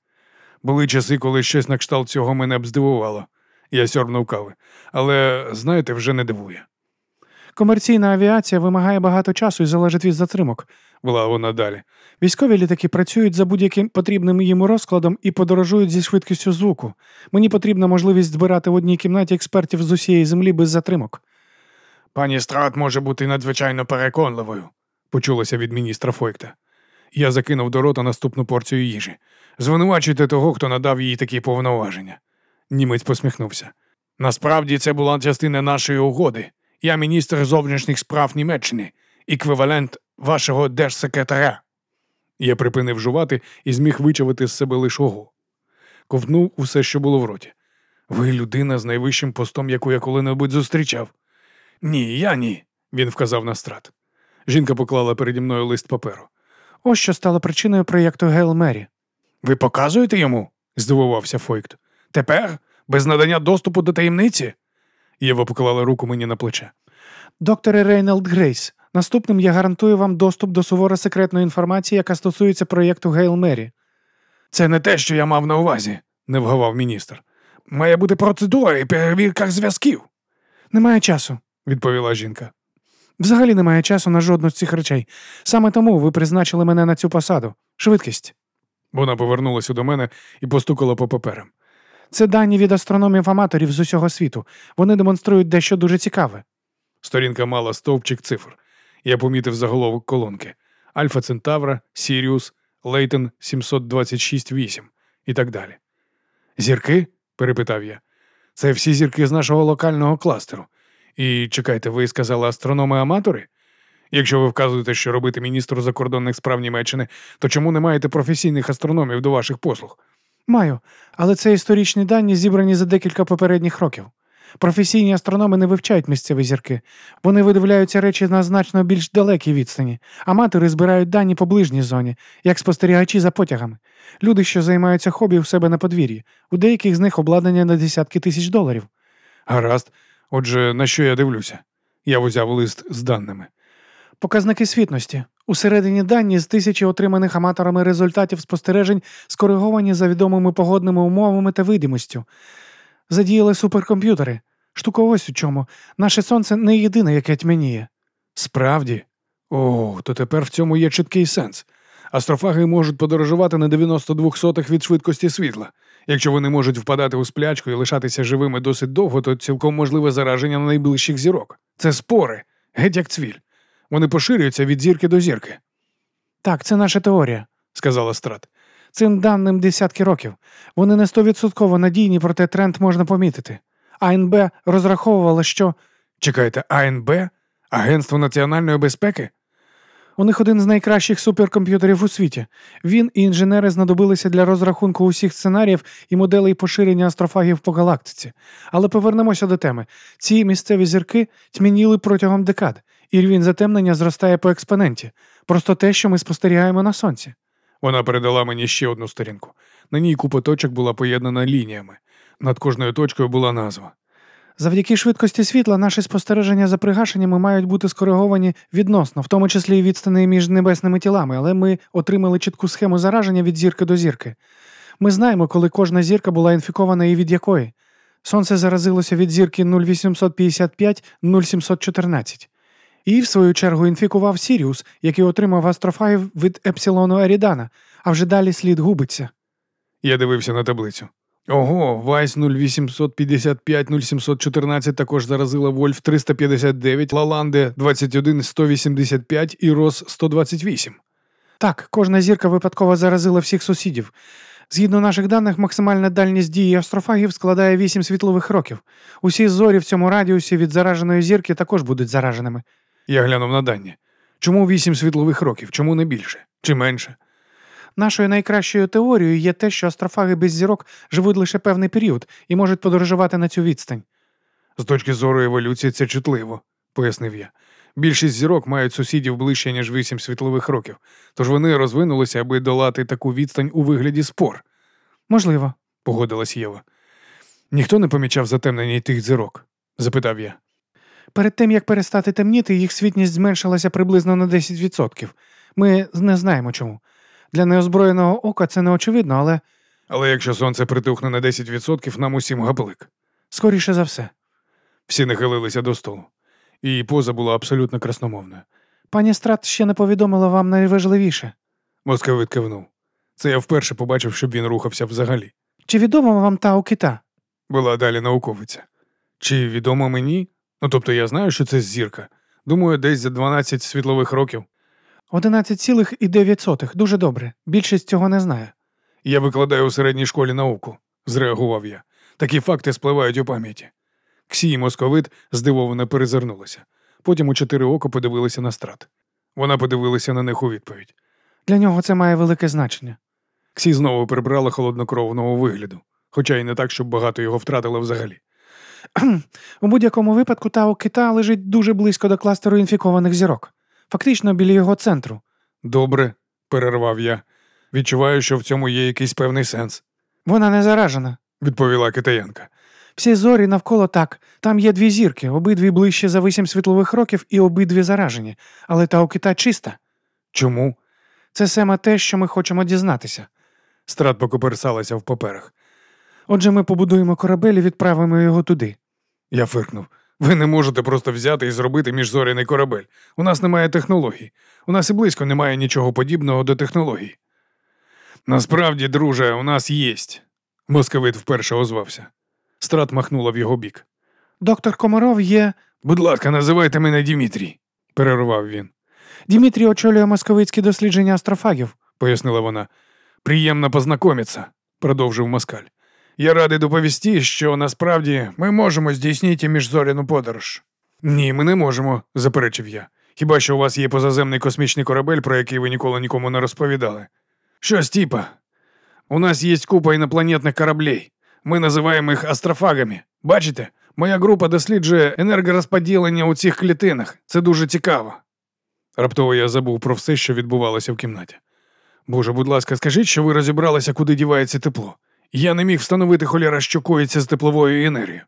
Speaker 1: Були часи, коли щось на кшталт цього мене б здивувало. Я сьорбнув кави. Але, знаєте, вже не дивує.
Speaker 2: Комерційна авіація вимагає багато часу і залежить від затримок.
Speaker 1: Була вона далі.
Speaker 2: Військові літаки працюють за будь-яким потрібним їм розкладом і подорожують зі швидкістю звуку. Мені потрібна можливість збирати в одній кімнаті експертів з усієї землі без затримок.
Speaker 1: Пані Страт може бути надзвичайно переконливою, почулося від міністра Фойкта. Я закинув до рота наступну порцію їжі. Звинувачуйте того, хто надав їй такі повноваження. Німець посміхнувся. Насправді це була частина нашої угоди. Я міністр зовнішніх справ Німеччини, еквівалент вашого держсекретаря. Я припинив жувати і зміг вичавити з себе лише ого. Ковтнув усе, що було в роті. Ви людина з найвищим постом, яку я коли-небудь зустрічав. Ні, я ні, він вказав на Стратт. Жінка поклала переді мною лист паперу.
Speaker 2: Ось що стало причиною проєкту Гейл Мері.
Speaker 1: Ви показуєте йому? здивувався Фойкт. Тепер, без надання доступу до таємниці? Єва поклала руку мені на плече.
Speaker 2: Докторе Рейнолд Грейс, наступним я гарантую вам доступ до суворо секретної інформації, яка стосується проєкту Гейл Мері.
Speaker 1: Це не те, що я мав на увазі, не вгавав міністр. Має бути процедура і перевірка зв'язків.
Speaker 2: Немає часу,
Speaker 1: відповіла жінка.
Speaker 2: Взагалі немає часу на жодну з цих речей. Саме тому ви призначили мене на цю посаду. Швидкість.
Speaker 1: Вона повернулася до мене і постукала по паперам.
Speaker 2: Це дані від астрономів-аматорів з усього світу. Вони демонструють дещо дуже цікаве.
Speaker 1: Сторінка мала стовпчик цифр. Я помітив заголовок колонки: Альфа Центавра, Сіріус, Лейтен 726-8 і так далі. Зірки? перепитав я. Це всі зірки з нашого локального кластеру. І чекайте, ви сказали астрономи-аматори? Якщо ви вказуєте, що робити міністру закордонних справ Німеччини, то чому не маєте професійних астрономів до ваших послуг?
Speaker 2: Маю, але це історичні дані зібрані за декілька попередніх років. Професійні астрономи не вивчають місцеві зірки. Вони видивляються речі на значно більш далекій відстані. Аматори збирають дані по ближній зоні, як спостерігачі за потягами. Люди, що займаються хобі у себе на подвір'ї. У деяких з них обладнання на десятки тисяч доларів.
Speaker 1: Гаразд. Отже, на що я дивлюся? Я взяв лист з даними.
Speaker 2: Показники світності. Усередині дані з тисячі отриманих аматорами результатів спостережень скориговані за відомими погодними умовами та видимостю. Задіяли суперкомп'ютери. Штука ось у чому. Наше сонце не єдине, яке тьмяніє.
Speaker 1: Справді? О, то тепер в цьому є чіткий сенс. Астрофаги можуть подорожувати на 92 сотих від швидкості світла. Якщо вони можуть впадати у сплячку і лишатися живими досить довго, то цілком можливе зараження на найближчих зірок. Це спори, геть як цвіль. Вони поширюються від зірки до зірки,
Speaker 2: Так, це наша теорія,
Speaker 1: сказала Страт.
Speaker 2: Цим даним десятки років. Вони не стовідсотково надійні, проте тренд можна помітити. АНБ розраховувала, що
Speaker 1: Чекайте, АНБ? Агентство національної безпеки?
Speaker 2: у них один з найкращих суперкомп'ютерів у світі. Він і інженери знадобилися для розрахунку усіх сценаріїв і моделей поширення астрофагів по галактиці. Але повернемося до теми. Ці місцеві зірки тьмяніли протягом декад, і рівень затемнення зростає по експоненті. Просто те, що ми спостерігаємо на сонці.
Speaker 1: Вона передала мені ще одну сторінку. На ній купа точок була поєднана лініями. Над кожною точкою була назва.
Speaker 2: Завдяки швидкості світла наші спостереження за пригашеннями мають бути скориговані відносно, в тому числі і відстані між небесними тілами, але ми отримали чітку схему зараження від зірки до зірки. Ми знаємо, коли кожна зірка була інфікована і від якої. Сонце заразилося від зірки 0855-0714. І, в свою чергу, інфікував Сіріус, який отримав астрофагів від Епсилону Ерідана, а вже далі слід губиться.
Speaker 1: Я дивився на таблицю. Ого, WISE 0855 0714 також заразила Вольф 359, Лаланде 21 185 і Рос 128.
Speaker 2: Так, кожна зірка випадково заразила всіх сусідів. Згідно наших даних, максимальна дальність дії астрофагів складає 8 світлових років. Усі зорі в цьому радіусі від зараженої зірки також будуть зараженими.
Speaker 1: Я глянув на дані. Чому 8 світлових років? Чому не більше? Чи менше?
Speaker 2: Нашою найкращою теорією є те, що астрофаги без зірок живуть лише певний період і можуть подорожувати на цю відстань.
Speaker 1: З точки зору еволюції це чутливо, пояснив я. Більшість зірок мають сусідів ближче, ніж 8 світлових років, тож вони розвинулися, аби долати таку відстань у вигляді спор,
Speaker 2: Можливо.
Speaker 1: погодилась Єва. Ніхто не помічав затемнення тих зірок? запитав я.
Speaker 2: Перед тим як перестати темніти, їх світність зменшилася приблизно на 10%. Ми не знаємо чому. Для неозброєного ока це не очевидно, але
Speaker 1: Але якщо сонце притухне на 10%, нам усім гаплик.
Speaker 2: скоріше за все.
Speaker 1: Всі нахилилися до столу. Її поза була абсолютно красномовною.
Speaker 2: Пані Страт ще не повідомила вам найважливіше.
Speaker 1: Московит кивнув. Це я вперше побачив, щоб він рухався взагалі.
Speaker 2: Чи відомо вам та у кита?
Speaker 1: Була далі науковиця. Чи відомо мені? Ну тобто я знаю, що це зірка. Думаю, десь за 12 світлових років.
Speaker 2: 11,9. Дуже добре. Більшість цього не знає.
Speaker 1: Я викладаю у середній школі науку, зреагував я. Такі факти спливають у пам'яті. Ксій московит здивовано перезирнулася. Потім у чотири ока подивилися на страт. Вона подивилася на них у відповідь.
Speaker 2: Для нього це має велике значення.
Speaker 1: Ксі знову прибрала холоднокровного вигляду, хоча й не так, щоб багато його втратила взагалі.
Speaker 2: У будь-якому випадку Тао Кита лежить дуже близько до кластеру інфікованих зірок, фактично біля його центру.
Speaker 1: Добре, перервав я. Відчуваю, що в цьому є якийсь певний сенс,
Speaker 2: Вона не заражена.
Speaker 1: відповіла китаянка.
Speaker 2: Всі зорі навколо так. Там є дві зірки, обидві ближче за вісім світлових років і обидві заражені, але Тао Кита чиста.
Speaker 1: Чому?
Speaker 2: Це саме те, що ми хочемо дізнатися.
Speaker 1: Страт покоперсалася в паперах.
Speaker 2: Отже, ми побудуємо корабель і відправимо його туди.
Speaker 1: Я фиркнув. Ви не можете просто взяти і зробити міжзоряний корабель. У нас немає технологій. У нас і близько немає нічого подібного до технологій. Насправді, друже, у нас єсть. Московит вперше озвався. Страт махнула в його бік.
Speaker 2: Доктор Комаров є.
Speaker 1: Будь ласка, називайте мене Дімітрій, перервав він,
Speaker 2: Дімітрій очолює московицькі дослідження астрофагів.
Speaker 1: пояснила вона. Приємно познайомитися, продовжив москаль. Я радий доповісти, що насправді ми можемо здійснити міжзоряну подорож. Ні, ми не можемо, заперечив я. Хіба що у вас є позаземний космічний корабель, про який ви ніколи нікому не розповідали? Що, Стіпа? У нас є купа інопланетних кораблей. Ми називаємо їх астрофагами. Бачите? Моя група досліджує енергорозподілення у цих клітинах. Це дуже цікаво. Раптово я забув про все, що відбувалося в кімнаті. Боже, будь ласка, скажіть, що ви розібралися, куди дівається тепло. Я не міг встановити холєра, що коїться з тепловою енергією.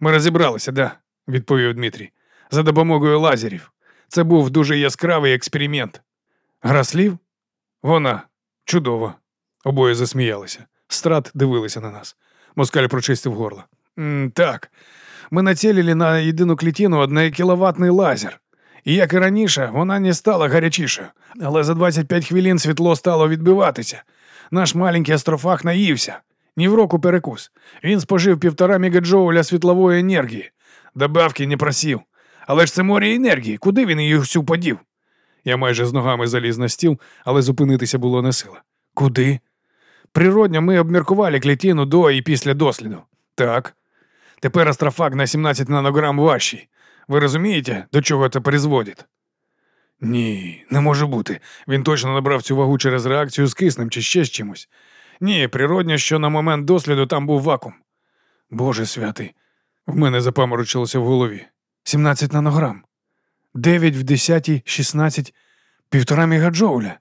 Speaker 1: Ми розібралися, да, відповів Дмитрій, за допомогою лазерів. Це був дуже яскравий експеримент. Гра слів? Вона. Чудово. Обоє засміялися. Страт дивилися на нас. Москаль прочистив горло. «М, так, ми націлили на єдину клітину одне кіловатний лазер. І як і раніше, вона не стала гарячішою, але за 25 хвилин світло стало відбиватися. Наш маленький астрофаг наївся. Ні в року перекус. Він спожив півтора мегаджоуля світлової енергії. Добавки не просів. Але ж це море енергії. Куди він її всю подів? Я майже з ногами заліз на стіл, але зупинитися було не сила. Куди? Природньо ми обміркували клітину до і після досліду. Так. Тепер астрофаг на 17 нанограм важчий. Ви розумієте, до чого це призводить? Ні, не може бути. Він точно набрав цю вагу через реакцію з киснем чи ще з чимось. Ні, природньо, що на момент досліду там був вакуум. Боже святий, в мене запаморочилося в голові. 17 нанограм. 9 в 10, 16, півтора мегаджоуля.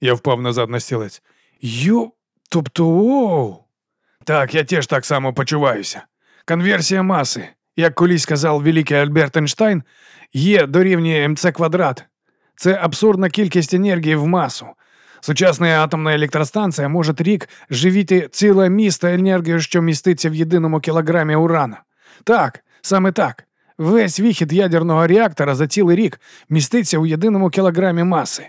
Speaker 1: Я впав назад на стілець. Йо, тобто оу. Так, я теж так само почуваюся. Конверсія маси, як колись казав великий Альберт Ейнштейн, є дорівнює МЦ квадрат. Це абсурдна кількість енергії в масу. Сучасна атомна електростанція може рік живіти ціле місто енергію, що міститься в єдиному кілограмі урана. Так, саме так. Весь вихід ядерного реактора за цілий рік міститься у єдиному кілограмі маси.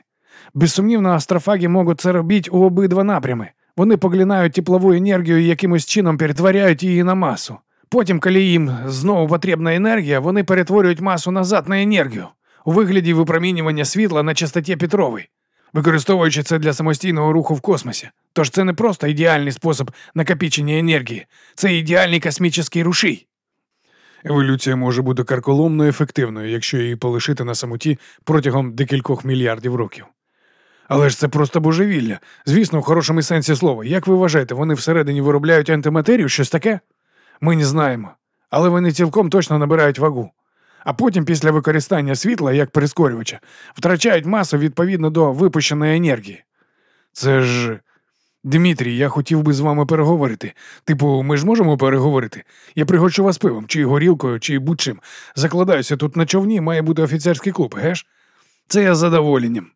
Speaker 1: Безсумнівно, астрофаги можуть це робити у обидва напрями. Вони поглинають теплову енергію і якимось чином перетворяють її на масу. Потім, коли їм знову потрібна енергія, вони перетворюють масу назад на енергію у вигляді випромінювання світла на частоті Петрової, використовуючи це для самостійного руху в космосі. Тож це не просто ідеальний спосіб накопичення енергії, це ідеальний космічний рушій. Еволюція може бути карколомно ефективною, якщо її полишити на самоті протягом декількох мільярдів років. Але ж це просто божевілля. Звісно, в хорошому сенсі слова. Як ви вважаєте, вони всередині виробляють антиматерію, щось таке? Ми не знаємо. Але вони цілком точно набирають вагу. А потім, після використання світла як прискорювача, втрачають масу відповідно до випущеної енергії. Це ж. Дмитрій, я хотів би з вами переговорити. Типу, ми ж можемо переговорити? Я пригощу вас пивом, чи горілкою, чи будь-чим. Закладаюся, тут на човні має бути офіцерський клуб, геш? Це я з задоволенням.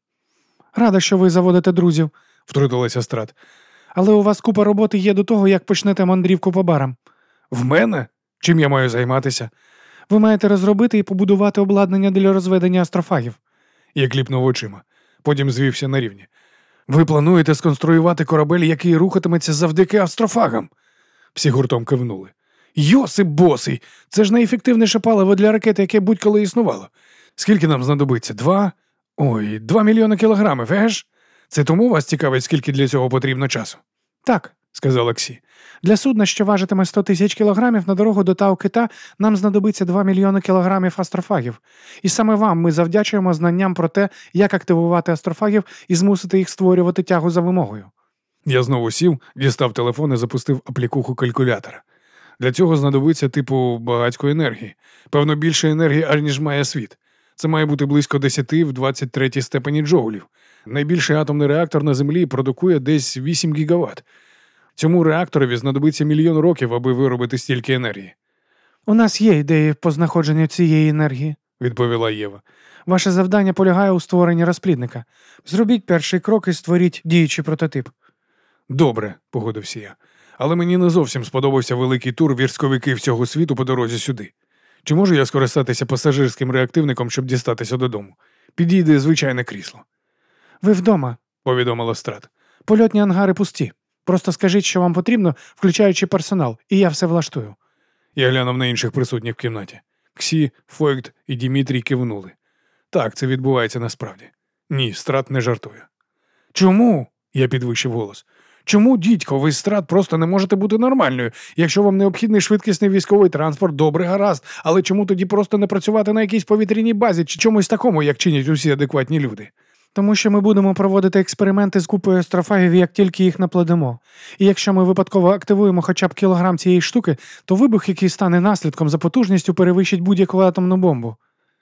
Speaker 2: Рада, що ви заводите друзів,
Speaker 1: втрутилася страт.
Speaker 2: але у вас купа роботи є до того, як почнете мандрівку по барам.
Speaker 1: В мене? Чим я маю займатися?
Speaker 2: Ви маєте розробити і побудувати обладнання для розведення астрофагів.
Speaker 1: Я кліпнув очима, потім звівся на рівні. Ви плануєте сконструювати корабель, який рухатиметься завдяки астрофагам? Всі гуртом кивнули. Йосип босий! Це ж найефективніше паливо для ракети, яке будь-коли існувало. Скільки нам знадобиться? Два? Ой, два мільйони кілограмів, еж? Це тому вас цікавить, скільки для цього потрібно часу?
Speaker 2: Так, сказав Олексій. Для судна, що важитиме 100 тисяч кілограмів на дорогу до Тау-Кита, нам знадобиться 2 мільйони кілограмів астрофагів. І саме вам ми завдячуємо знанням про те, як активувати астрофагів і змусити їх створювати тягу за вимогою.
Speaker 1: Я знову сів, дістав телефон і запустив аплікуху калькулятора. Для цього знадобиться типу багатько енергії, певно, більше енергії, аніж має світ. Це має бути близько 10 в 23 степені джоулів. Найбільший атомний реактор на Землі продукує десь 8 гігаватт. Цьому реакторові знадобиться мільйон років, аби виробити стільки енергії.
Speaker 2: У нас є ідеї по знаходженню цієї енергії,
Speaker 1: відповіла Єва.
Speaker 2: Ваше завдання полягає у створенні розплідника. Зробіть перший крок і створіть діючий прототип.
Speaker 1: Добре, погодився я. Але мені не зовсім сподобався великий тур вірсковиків всього світу по дорозі сюди. Чи можу я скористатися пасажирським реактивником, щоб дістатися додому? Підійде звичайне крісло.
Speaker 2: Ви вдома,
Speaker 1: повідомила страт.
Speaker 2: Польотні ангари пусті. Просто скажіть, що вам потрібно, включаючи персонал, і я все влаштую.
Speaker 1: Я глянув на інших присутніх в кімнаті. Ксі, Фойкт і Дімітрій кивнули. Так, це відбувається насправді. Ні, страт не жартує. Чому? я підвищив голос. Чому, дідько, ви страт просто не можете бути нормальною? Якщо вам необхідний швидкісний військовий транспорт, добре гаразд, але чому тоді просто не працювати на якійсь повітряній базі чи чомусь такому, як чинять усі адекватні люди?
Speaker 2: Тому що ми будемо проводити експерименти з купою астрофагів, як тільки їх наплодимо. І якщо ми випадково активуємо хоча б кілограм цієї штуки, то вибух, який стане наслідком за потужністю, перевищить будь-яку атомну бомбу.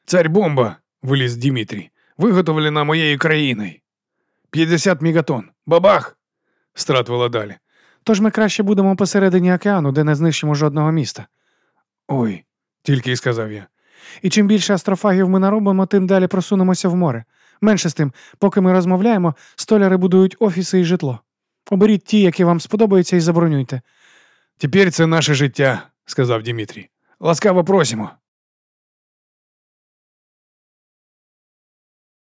Speaker 1: Царь бомба, виліз Дімітрій, виготовлена моєю країною. 50 мегатон. Бабах! стратвила далі.
Speaker 2: Тож ми краще будемо посередині океану, де не знищимо жодного міста.
Speaker 1: Ой, тільки й сказав я.
Speaker 2: І чим більше астрофагів ми наробимо, тим далі просунемося в море. Менше з тим, поки ми розмовляємо, столяри будують офіси і житло. Оберіть ті, які вам сподобаються, і забронюйте.
Speaker 1: Тепер це наше життя, сказав Дмитрій. Ласкаво просимо.